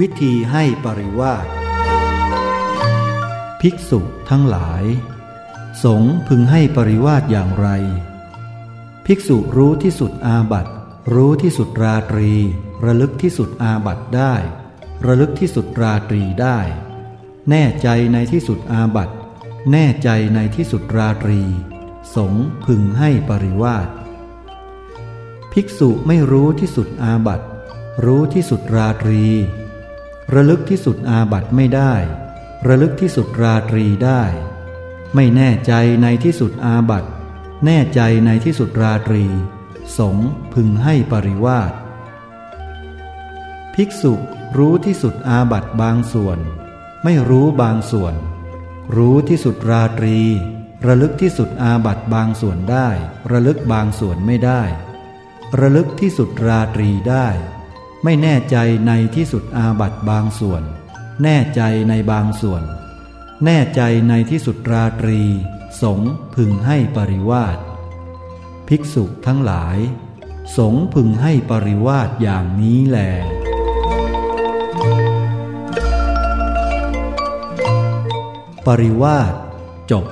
วิธีให้ปริวาสภิกษุทั้งหลาย สงพึงให้ปริวาสอย่างไร ภิกษุรู้ที่สุดอาบัตรู้ที่สุดราตรี ระลึกที่สุดอาบัตได้ ระลึกที่สุดราตรีได้ แน่ใจในที่สุดอาบัตแน่ใจในที่สุดราตรี สงพึงให้ปริวาสภิกษุไม่รู้ที่สุดอาบัตรู้ที่สุดราตรี ระลึกที่สุดอาบัตไม่ได้ ระลึกที่สุดราตรีได้ ไม่แน่ใจในที่สุดอาบัตแน่ใจในที่สุดราตรี สงพึงให้ปริวาสภิกษุรู้ที่สุดอาบัตบางส่วน ไม่รู้บางส่วน รู้ที่สุดราตรี ระลึกที่สุดอาบัตบางส่วนได้ ระลึกบางส่วนไม่ได้ ระลึกที่สุดราตรีได้ ไม่แน่ใจในที่สุดอาบัตบางส่วน แน่ใจในบางส่วน แน่ใจในที่สุดราตรี สงพึงให้ปริวาสภิกษุทั้งหลาย สงพึงให้ปริวาสอย่างนี้แลปริวาสจบ